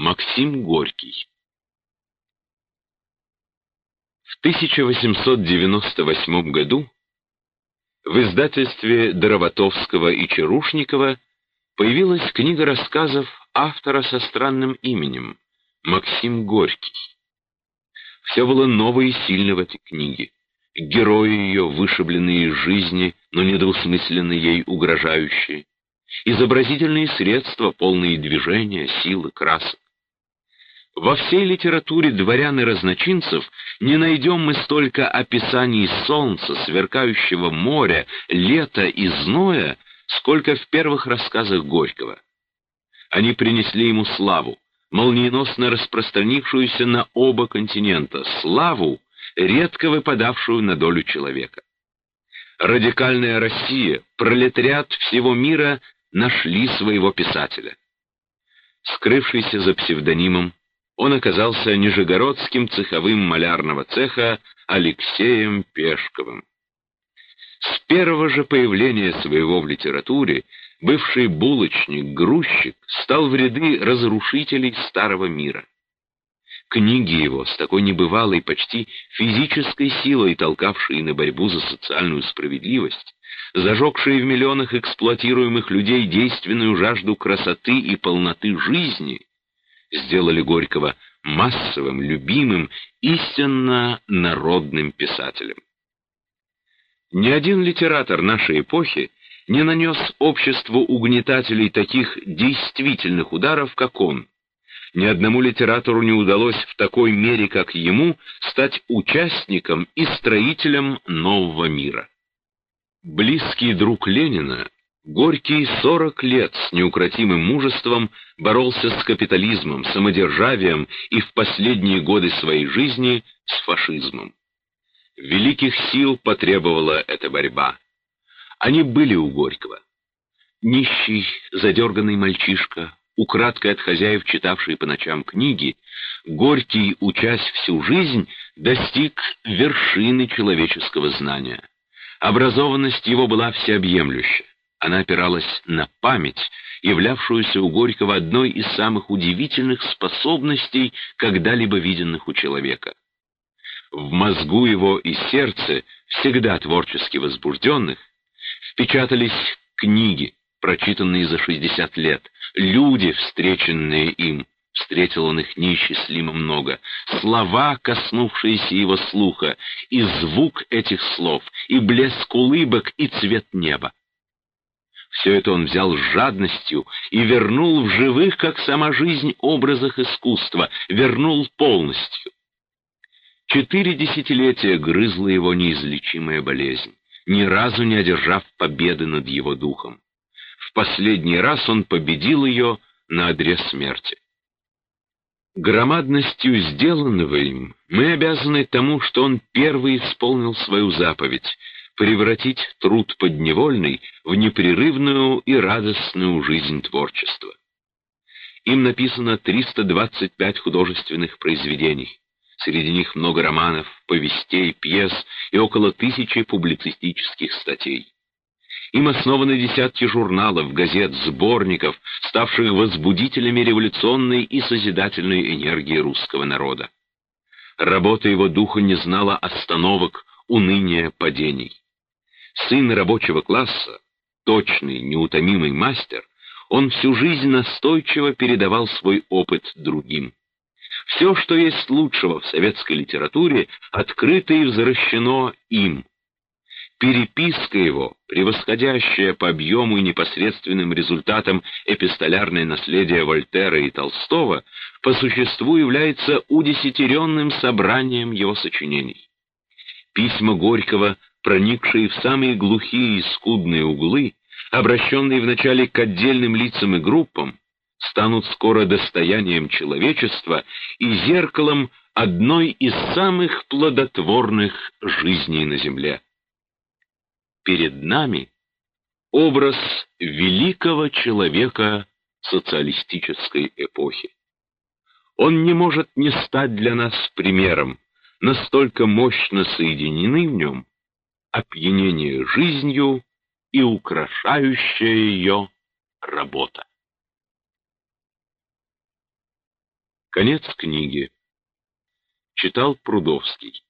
Максим Горький В 1898 году в издательстве Дороватовского и Чарушникова появилась книга рассказов автора со странным именем Максим Горький. Все было ново и сильно в этой книге. Герои ее, вышибленные из жизни, но недвусмысленно ей угрожающие. Изобразительные средства, полные движения, силы, красок. Во всей литературе дворян и разночинцев не найдем мы столько описаний солнца, сверкающего моря, лета и зноя, сколько в первых рассказах Горького. Они принесли ему славу, молниеносно распространившуюся на оба континента, славу, редко выпадавшую на долю человека. Радикальная Россия, пролетариат всего мира нашли своего писателя. Скрывшийся за псевдонимом он оказался нижегородским цеховым малярного цеха Алексеем Пешковым. С первого же появления своего в литературе бывший булочник, грузчик стал в ряды разрушителей старого мира. Книги его, с такой небывалой, почти физической силой, толкавшие на борьбу за социальную справедливость, зажегшие в миллионах эксплуатируемых людей действенную жажду красоты и полноты жизни, сделали Горького массовым, любимым, истинно народным писателем. Ни один литератор нашей эпохи не нанес обществу угнетателей таких действительных ударов, как он. Ни одному литератору не удалось в такой мере, как ему, стать участником и строителем нового мира. Близкий друг Ленина, Горький сорок лет с неукротимым мужеством боролся с капитализмом, самодержавием и в последние годы своей жизни с фашизмом. Великих сил потребовала эта борьба. Они были у Горького. Нищий, задерганный мальчишка, украдкой от хозяев, читавший по ночам книги, Горький, учась всю жизнь, достиг вершины человеческого знания. Образованность его была всеобъемлюща. Она опиралась на память, являвшуюся у Горького одной из самых удивительных способностей, когда-либо виденных у человека. В мозгу его и сердце, всегда творчески возбужденных, впечатались книги, прочитанные за 60 лет, люди, встреченные им, встретил он их неисчислимо много, слова, коснувшиеся его слуха, и звук этих слов, и блеск улыбок, и цвет неба. Все это он взял с жадностью и вернул в живых, как сама жизнь, образах искусства, вернул полностью. Четыре десятилетия грызла его неизлечимая болезнь, ни разу не одержав победы над его духом. В последний раз он победил ее на одре смерти. Громадностью сделанного им мы обязаны тому, что он первый исполнил свою заповедь превратить труд подневольный в непрерывную и радостную жизнь творчества. Им написано 325 художественных произведений. Среди них много романов, повестей, пьес и около тысячи публицистических статей. Им основаны десятки журналов, газет, сборников, ставших возбудителями революционной и созидательной энергии русского народа. Работа его духа не знала остановок, уныния, падений сын рабочего класса, точный, неутомимый мастер, он всю жизнь настойчиво передавал свой опыт другим. Все, что есть лучшего в советской литературе, открыто и возвращено им. Переписка его, превосходящая по объему и непосредственным результатам эпистолярное наследие Вольтера и Толстого, по существу является удесятеренным собранием его сочинений. Письма Горького проникшие в самые глухие и скудные углы, обращенные вначале к отдельным лицам и группам, станут скоро достоянием человечества и зеркалом одной из самых плодотворных жизней на Земле. Перед нами образ великого человека социалистической эпохи. Он не может не стать для нас примером, настолько мощно соединены в нем опьянение жизнью и украшающая ее работа. Конец книги. Читал Прудовский.